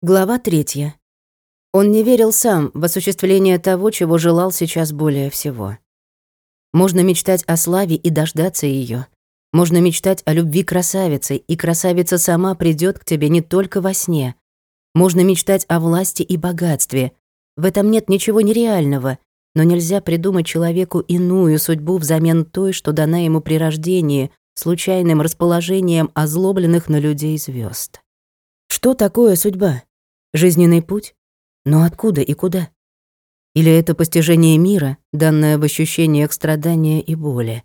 Глава третья. Он не верил сам в осуществление того, чего желал сейчас более всего. Можно мечтать о славе и дождаться ее. Можно мечтать о любви красавицы, и красавица сама придет к тебе не только во сне. Можно мечтать о власти и богатстве. В этом нет ничего нереального, но нельзя придумать человеку иную судьбу взамен той, что дана ему при рождении, случайным расположением озлобленных на людей звезд. Что такое судьба? Жизненный путь? Но откуда и куда? Или это постижение мира, данное в ощущениях страдания и боли?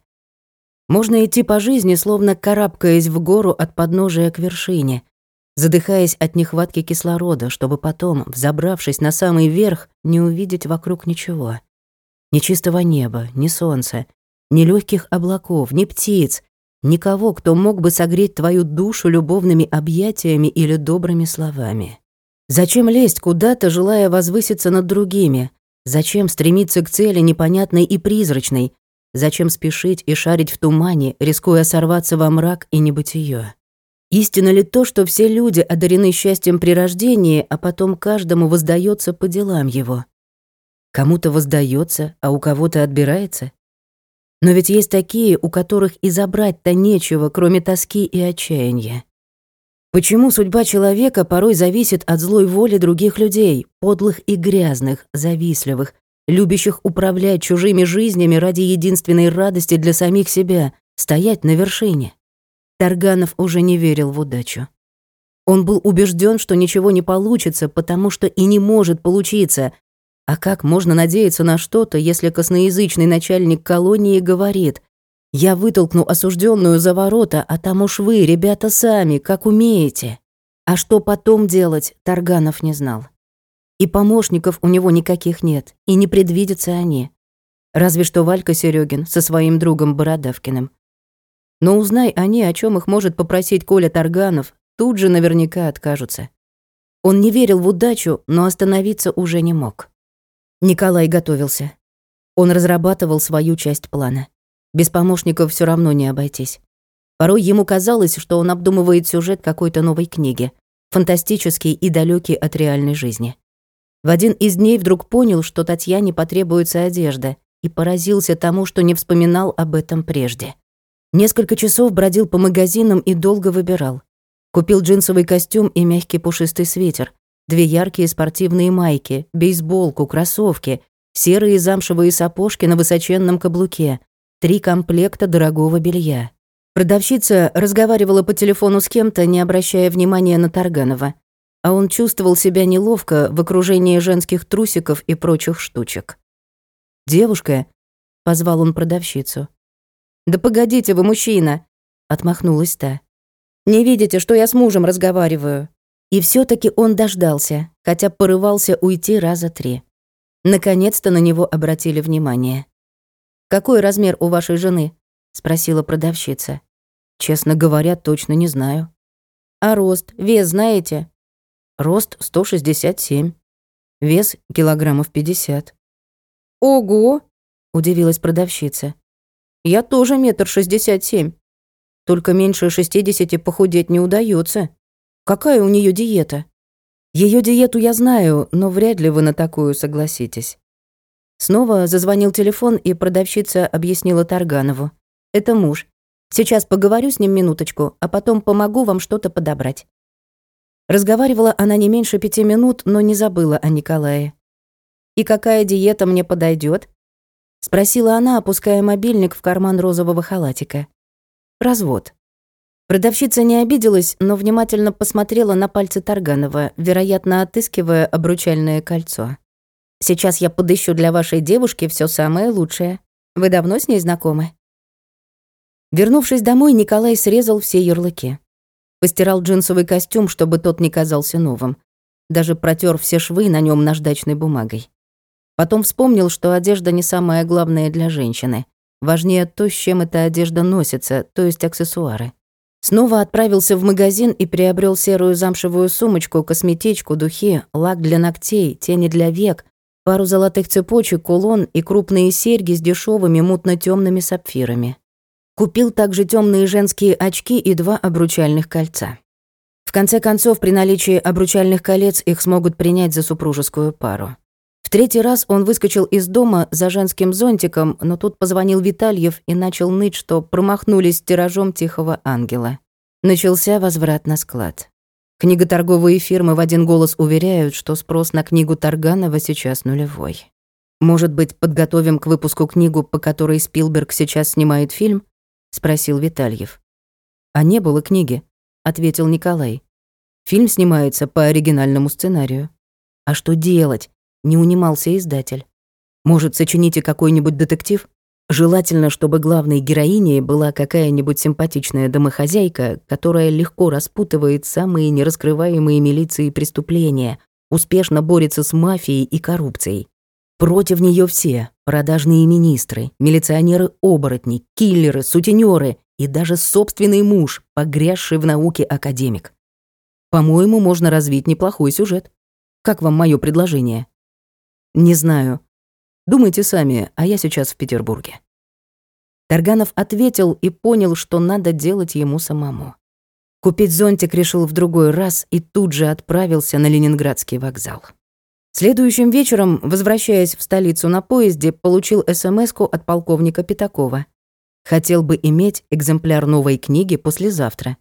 Можно идти по жизни, словно карабкаясь в гору от подножия к вершине, задыхаясь от нехватки кислорода, чтобы потом, взобравшись на самый верх, не увидеть вокруг ничего. Ни чистого неба, ни солнца, ни легких облаков, ни птиц, никого, кто мог бы согреть твою душу любовными объятиями или добрыми словами. Зачем лезть куда-то, желая возвыситься над другими? Зачем стремиться к цели непонятной и призрачной? Зачем спешить и шарить в тумане, рискуя сорваться во мрак и небытие? Истина ли то, что все люди одарены счастьем при рождении, а потом каждому воздается по делам его? Кому-то воздается, а у кого-то отбирается? Но ведь есть такие, у которых и забрать-то нечего, кроме тоски и отчаяния. Почему судьба человека порой зависит от злой воли других людей, подлых и грязных, завистливых, любящих управлять чужими жизнями ради единственной радости для самих себя, стоять на вершине? Тарганов уже не верил в удачу. Он был убежден, что ничего не получится, потому что и не может получиться. А как можно надеяться на что-то, если косноязычный начальник колонии говорит я вытолкну осужденную за ворота, а там уж вы, ребята, сами, как умеете. А что потом делать, Тарганов не знал. И помощников у него никаких нет, и не предвидятся они. Разве что Валька Серегин со своим другом Бородавкиным. Но узнай они, о чем их может попросить Коля Тарганов, тут же наверняка откажутся. Он не верил в удачу, но остановиться уже не мог. Николай готовился. Он разрабатывал свою часть плана. Без помощников все равно не обойтись. Порой ему казалось, что он обдумывает сюжет какой-то новой книги, фантастический и далекий от реальной жизни. В один из дней вдруг понял, что Татьяне потребуется одежда, и поразился тому, что не вспоминал об этом прежде. Несколько часов бродил по магазинам и долго выбирал. Купил джинсовый костюм и мягкий пушистый свитер, две яркие спортивные майки, бейсболку, кроссовки, серые замшевые сапожки на высоченном каблуке, три комплекта дорогого белья. Продавщица разговаривала по телефону с кем-то, не обращая внимания на Тарганова, а он чувствовал себя неловко в окружении женских трусиков и прочих штучек. «Девушка», — позвал он продавщицу. «Да погодите вы, мужчина», — отмахнулась та. «Не видите, что я с мужем разговариваю?» И все таки он дождался, хотя порывался уйти раза три. Наконец-то на него обратили внимание. «Какой размер у вашей жены?» — спросила продавщица. «Честно говоря, точно не знаю». «А рост, вес знаете?» «Рост 167. Вес килограммов 50». «Ого!» — удивилась продавщица. «Я тоже метр шестьдесят семь. Только меньше шестидесяти похудеть не удается. Какая у нее диета?» Ее диету я знаю, но вряд ли вы на такую согласитесь. Снова зазвонил телефон, и продавщица объяснила Тарганову. «Это муж. Сейчас поговорю с ним минуточку, а потом помогу вам что-то подобрать». Разговаривала она не меньше пяти минут, но не забыла о Николае. «И какая диета мне подойдет? Спросила она, опуская мобильник в карман розового халатика. «Развод». Продавщица не обиделась, но внимательно посмотрела на пальцы Тарганова, вероятно, отыскивая обручальное кольцо. Сейчас я подыщу для вашей девушки все самое лучшее. Вы давно с ней знакомы?» Вернувшись домой, Николай срезал все ярлыки. Постирал джинсовый костюм, чтобы тот не казался новым. Даже протер все швы на нем наждачной бумагой. Потом вспомнил, что одежда не самое главное для женщины. Важнее то, с чем эта одежда носится, то есть аксессуары. Снова отправился в магазин и приобрел серую замшевую сумочку, косметичку, духи, лак для ногтей, тени для век, пару золотых цепочек, кулон и крупные серьги с дешевыми мутно темными сапфирами. Купил также темные женские очки и два обручальных кольца. В конце концов, при наличии обручальных колец их смогут принять за супружескую пару. В третий раз он выскочил из дома за женским зонтиком, но тут позвонил Витальев и начал ныть, что промахнулись тиражом «Тихого ангела». Начался возврат на склад. Книготорговые фирмы в один голос уверяют, что спрос на книгу Тарганова сейчас нулевой. Может быть, подготовим к выпуску книгу, по которой Спилберг сейчас снимает фильм? спросил Витальев. А не было книги, ответил Николай. Фильм снимается по оригинальному сценарию. А что делать? Не унимался издатель. Может, сочините какой-нибудь детектив? Желательно, чтобы главной героиней была какая-нибудь симпатичная домохозяйка, которая легко распутывает самые нераскрываемые милиции преступления, успешно борется с мафией и коррупцией. Против нее все – продажные министры, милиционеры-оборотни, киллеры, сутенеры и даже собственный муж, погрязший в науке академик. По-моему, можно развить неплохой сюжет. Как вам мое предложение? Не знаю. Думайте сами, а я сейчас в Петербурге. Тарганов ответил и понял, что надо делать ему самому. Купить зонтик решил в другой раз и тут же отправился на Ленинградский вокзал. Следующим вечером, возвращаясь в столицу на поезде, получил смс от полковника Пятакова. Хотел бы иметь экземпляр новой книги послезавтра.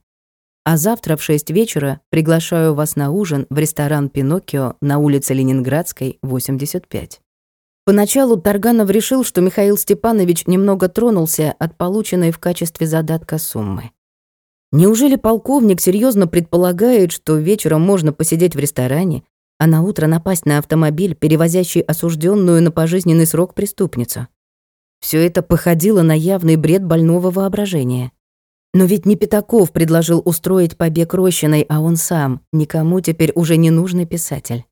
А завтра в 6 вечера приглашаю вас на ужин в ресторан «Пиноккио» на улице Ленинградской, 85. Поначалу Тарганов решил, что Михаил Степанович немного тронулся от полученной в качестве задатка суммы. Неужели полковник серьезно предполагает, что вечером можно посидеть в ресторане, а на утро напасть на автомобиль, перевозящий осужденную на пожизненный срок преступницу? Все это походило на явный бред больного воображения. Но ведь не Пятаков предложил устроить побег Рощиной, а он сам, никому теперь уже не нужный писатель.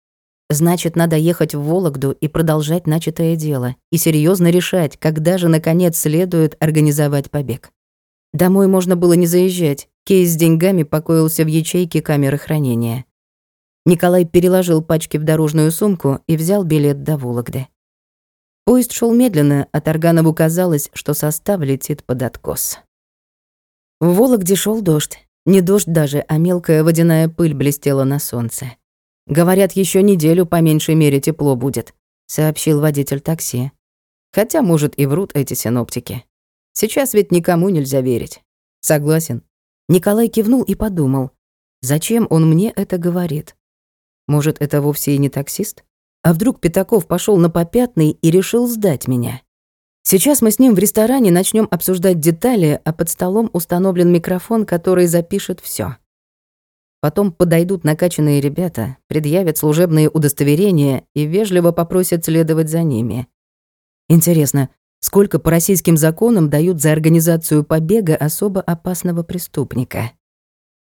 Значит, надо ехать в Вологду и продолжать начатое дело, и серьезно решать, когда же, наконец, следует организовать побег. Домой можно было не заезжать, кейс с деньгами покоился в ячейке камеры хранения. Николай переложил пачки в дорожную сумку и взял билет до Вологды. Поезд шел медленно, а Тарганову казалось, что состав летит под откос. В Вологде шел дождь. Не дождь даже, а мелкая водяная пыль блестела на солнце. Говорят, еще неделю по меньшей мере тепло будет, сообщил водитель такси. Хотя, может, и врут эти синоптики. Сейчас ведь никому нельзя верить. Согласен. Николай кивнул и подумал, зачем он мне это говорит? Может, это вовсе и не таксист? А вдруг Пятаков пошел на попятный и решил сдать меня? Сейчас мы с ним в ресторане начнем обсуждать детали, а под столом установлен микрофон, который запишет все. Потом подойдут накачанные ребята, предъявят служебные удостоверения и вежливо попросят следовать за ними. Интересно, сколько по российским законам дают за организацию побега особо опасного преступника?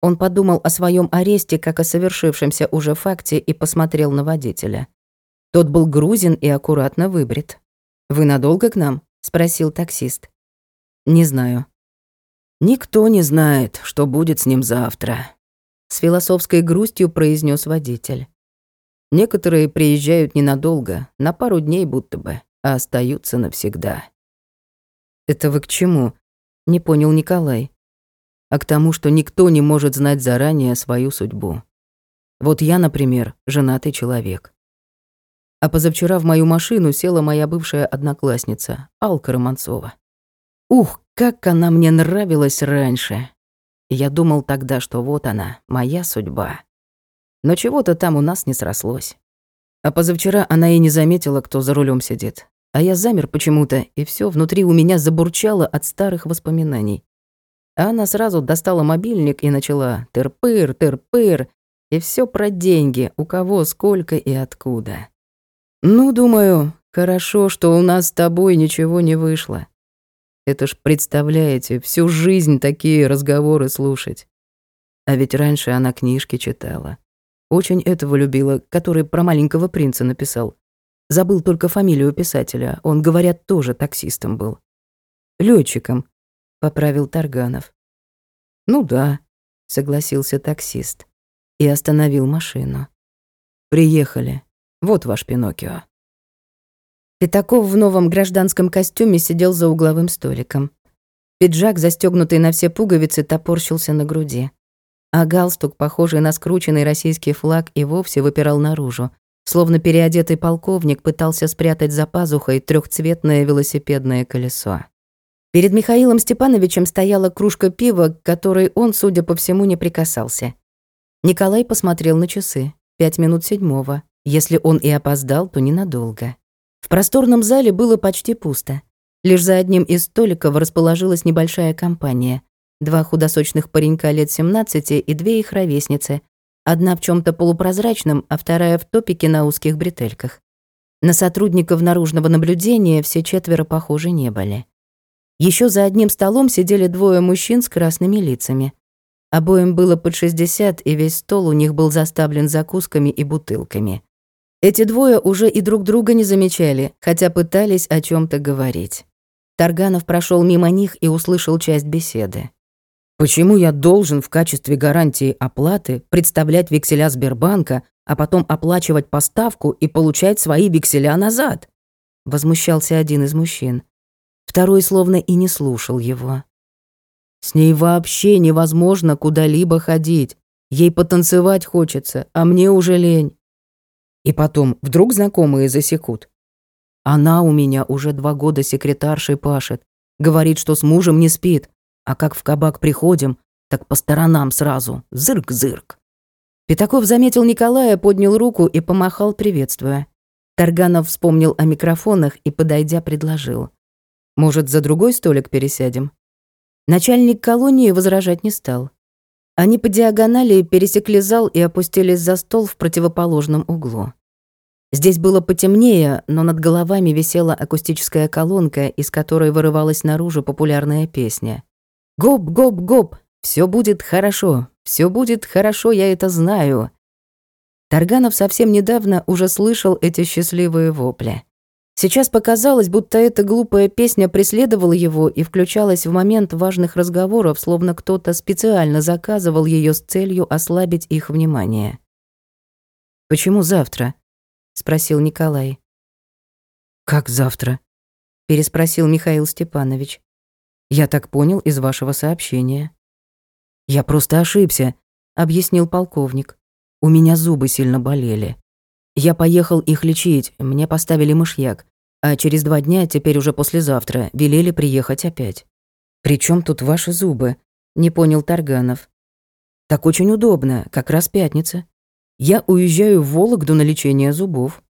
Он подумал о своем аресте как о совершившемся уже факте и посмотрел на водителя. Тот был грузин и аккуратно выбрит. «Вы надолго к нам?» — спросил таксист. «Не знаю». «Никто не знает, что будет с ним завтра», — с философской грустью произнес водитель. «Некоторые приезжают ненадолго, на пару дней будто бы, а остаются навсегда». «Это вы к чему?» — не понял Николай. «А к тому, что никто не может знать заранее свою судьбу. Вот я, например, женатый человек. А позавчера в мою машину села моя бывшая одноклассница, Алка Романцова. Ух, как она мне нравилась раньше. Я думал тогда, что вот она, моя судьба. Но чего-то там у нас не срослось. А позавчера она и не заметила, кто за рулем сидит. А я замер почему-то, и все внутри у меня забурчало от старых воспоминаний. А она сразу достала мобильник и начала «тыр-пыр, тыр-пыр», и все про деньги, у кого, сколько и откуда. Ну, думаю, хорошо, что у нас с тобой ничего не вышло. Это ж, представляете, всю жизнь такие разговоры слушать. А ведь раньше она книжки читала. Очень этого любила, который про маленького принца написал. Забыл только фамилию писателя, он, говорят, тоже таксистом был. Летчиком, поправил Тарганов. Ну да, согласился таксист и остановил машину. Приехали. Вот ваш Пиноккио». Пятаков в новом гражданском костюме сидел за угловым столиком. Пиджак, застегнутый на все пуговицы, топорщился на груди. а галстук, похожий на скрученный российский флаг, и вовсе выпирал наружу, словно переодетый полковник пытался спрятать за пазухой трехцветное велосипедное колесо. Перед Михаилом Степановичем стояла кружка пива, к которой он, судя по всему, не прикасался. Николай посмотрел на часы. Пять минут седьмого. Если он и опоздал, то ненадолго. В просторном зале было почти пусто. Лишь за одним из столиков расположилась небольшая компания. Два худосочных паренька лет 17 и две их ровесницы. Одна в чем то полупрозрачном, а вторая в топике на узких бретельках. На сотрудников наружного наблюдения все четверо похожи не были. Еще за одним столом сидели двое мужчин с красными лицами. Обоим было под 60, и весь стол у них был заставлен закусками и бутылками. Эти двое уже и друг друга не замечали, хотя пытались о чем то говорить. Тарганов прошел мимо них и услышал часть беседы. «Почему я должен в качестве гарантии оплаты представлять векселя Сбербанка, а потом оплачивать поставку и получать свои векселя назад?» Возмущался один из мужчин. Второй словно и не слушал его. С ней вообще невозможно куда-либо ходить. Ей потанцевать хочется, а мне уже лень. И потом, вдруг знакомые засекут. Она у меня уже два года секретаршей пашет. Говорит, что с мужем не спит. А как в кабак приходим, так по сторонам сразу. Зырк-зырк. Пятаков заметил Николая, поднял руку и помахал, приветствуя. Тарганов вспомнил о микрофонах и, подойдя, предложил. Может, за другой столик пересядем? Начальник колонии возражать не стал. Они по диагонали пересекли зал и опустились за стол в противоположном углу. Здесь было потемнее, но над головами висела акустическая колонка, из которой вырывалась наружу популярная песня. «Гоп-гоп-гоп! Все будет хорошо! Все будет хорошо, я это знаю!» Тарганов совсем недавно уже слышал эти счастливые вопли. Сейчас показалось, будто эта глупая песня преследовала его и включалась в момент важных разговоров, словно кто-то специально заказывал ее с целью ослабить их внимание. «Почему завтра?» — спросил Николай. «Как завтра?» — переспросил Михаил Степанович. «Я так понял из вашего сообщения». «Я просто ошибся», — объяснил полковник. «У меня зубы сильно болели. Я поехал их лечить, мне поставили мышьяк, а через два дня, теперь уже послезавтра, велели приехать опять. «При чем тут ваши зубы?» — не понял Тарганов. «Так очень удобно, как раз пятница. Я уезжаю в Вологду на лечение зубов.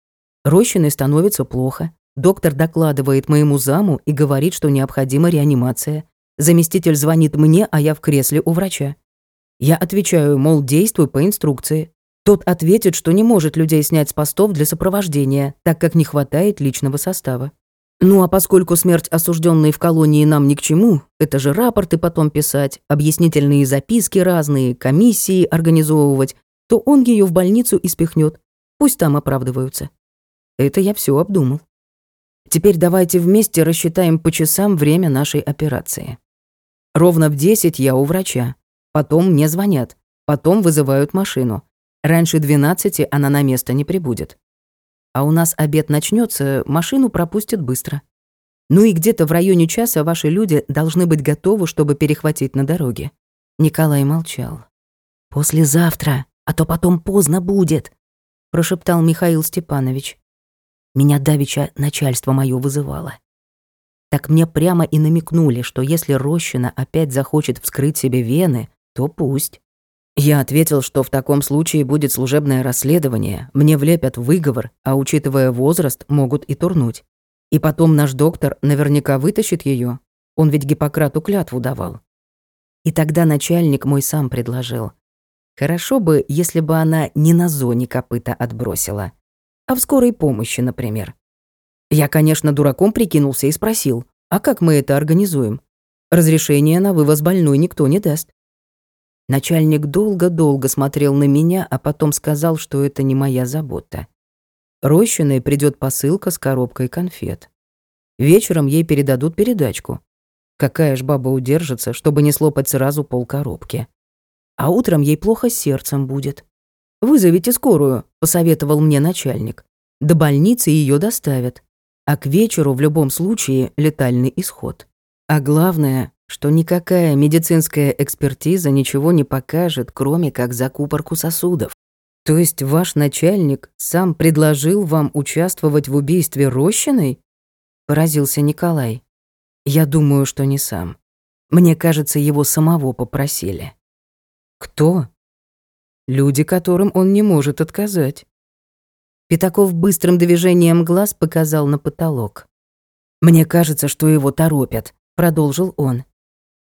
Рощиной становится плохо. Доктор докладывает моему заму и говорит, что необходима реанимация. Заместитель звонит мне, а я в кресле у врача. Я отвечаю, мол, действуй по инструкции. Тот ответит, что не может людей снять с постов для сопровождения, так как не хватает личного состава. Ну а поскольку смерть осужденной в колонии нам ни к чему, это же рапорты потом писать, объяснительные записки разные, комиссии организовывать, то он ее в больницу и спихнет. Пусть там оправдываются. Это я все обдумал. Теперь давайте вместе рассчитаем по часам время нашей операции. Ровно в 10 я у врача. Потом мне звонят. Потом вызывают машину. Раньше 12 она на место не прибудет. А у нас обед начнется, машину пропустят быстро. Ну и где-то в районе часа ваши люди должны быть готовы, чтобы перехватить на дороге. Николай молчал. «Послезавтра, а то потом поздно будет», — прошептал Михаил Степанович. Меня давеча начальство мое вызывало. Так мне прямо и намекнули, что если Рощина опять захочет вскрыть себе вены, то пусть. Я ответил, что в таком случае будет служебное расследование, мне влепят выговор, а учитывая возраст, могут и турнуть. И потом наш доктор наверняка вытащит ее. Он ведь Гиппократу клятву давал. И тогда начальник мой сам предложил. Хорошо бы, если бы она не на зоне копыта отбросила, а в скорой помощи, например. Я, конечно, дураком прикинулся и спросил, а как мы это организуем? Разрешение на вывоз больной никто не даст. Начальник долго-долго смотрел на меня, а потом сказал, что это не моя забота. Рощиной придет посылка с коробкой конфет. Вечером ей передадут передачку. Какая ж баба удержится, чтобы не слопать сразу полкоробки. А утром ей плохо сердцем будет. «Вызовите скорую», — посоветовал мне начальник. До больницы ее доставят. А к вечеру в любом случае летальный исход. А главное, что никакая медицинская экспертиза ничего не покажет, кроме как закупорку сосудов. То есть ваш начальник сам предложил вам участвовать в убийстве Рощиной? Поразился Николай. Я думаю, что не сам. Мне кажется, его самого попросили. Кто? Люди, которым он не может отказать. Пятаков быстрым движением глаз показал на потолок. «Мне кажется, что его торопят», — продолжил он.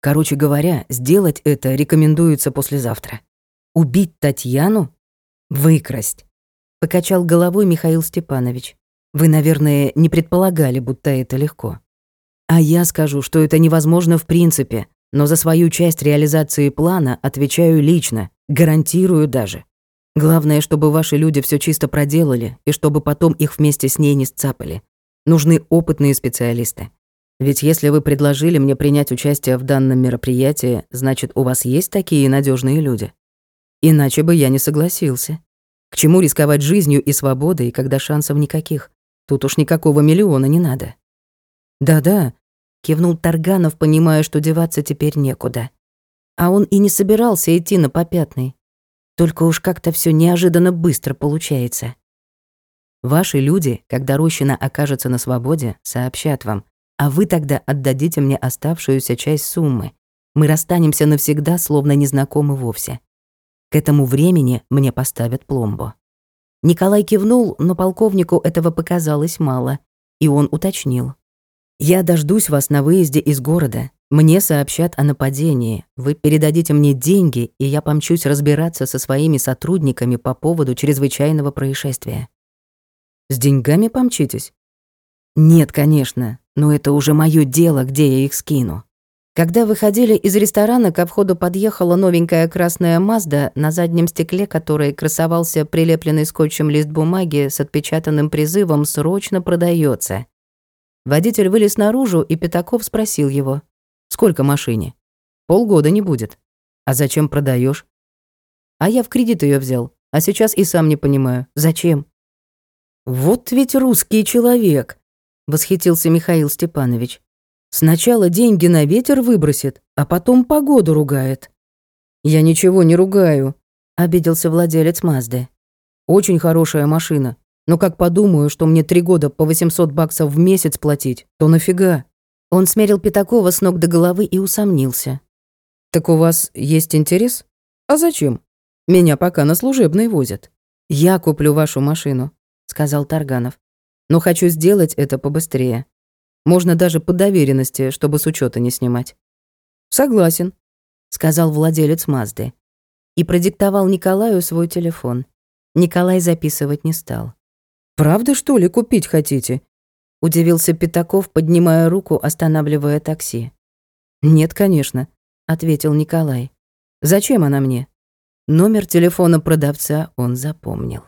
«Короче говоря, сделать это рекомендуется послезавтра. Убить Татьяну? Выкрасть», — покачал головой Михаил Степанович. «Вы, наверное, не предполагали, будто это легко. А я скажу, что это невозможно в принципе, но за свою часть реализации плана отвечаю лично, гарантирую даже. Главное, чтобы ваши люди все чисто проделали, и чтобы потом их вместе с ней не сцапали. Нужны опытные специалисты. Ведь если вы предложили мне принять участие в данном мероприятии, значит, у вас есть такие надежные люди. Иначе бы я не согласился. К чему рисковать жизнью и свободой, когда шансов никаких? Тут уж никакого миллиона не надо. Да-да, кивнул Тарганов, понимая, что деваться теперь некуда. А он и не собирался идти на попятный. Только уж как-то все неожиданно быстро получается. Ваши люди, когда Рощина окажется на свободе, сообщат вам, а вы тогда отдадите мне оставшуюся часть суммы. Мы расстанемся навсегда, словно незнакомы вовсе. К этому времени мне поставят пломбу». Николай кивнул, но полковнику этого показалось мало, и он уточнил. «Я дождусь вас на выезде из города. Мне сообщат о нападении. Вы передадите мне деньги, и я помчусь разбираться со своими сотрудниками по поводу чрезвычайного происшествия. С деньгами помчитесь? Нет, конечно, но это уже моё дело, где я их скину. Когда выходили из ресторана, ко входу подъехала новенькая красная Мазда, на заднем стекле которой красовался прилепленный скотчем лист бумаги с отпечатанным призывом «Срочно продается. Водитель вылез наружу, и Пятаков спросил его. «Сколько машине?» «Полгода не будет». «А зачем продаешь? «А я в кредит ее взял, а сейчас и сам не понимаю, зачем?» «Вот ведь русский человек», — восхитился Михаил Степанович. «Сначала деньги на ветер выбросит, а потом погоду ругает». «Я ничего не ругаю», — обиделся владелец Мазды. «Очень хорошая машина, но как подумаю, что мне три года по 800 баксов в месяц платить, то нафига?» Он смерил Пятакова с ног до головы и усомнился. «Так у вас есть интерес? А зачем? Меня пока на служебной возят. Я куплю вашу машину сказал Тарганов. Но хочу сделать это побыстрее. Можно даже по доверенности, чтобы с учета не снимать. Согласен, сказал владелец Мазды и продиктовал Николаю свой телефон. Николай записывать не стал. Правда, что ли, купить хотите? удивился Пятаков, поднимая руку, останавливая такси. Нет, конечно, ответил Николай. Зачем она мне? Номер телефона продавца он запомнил.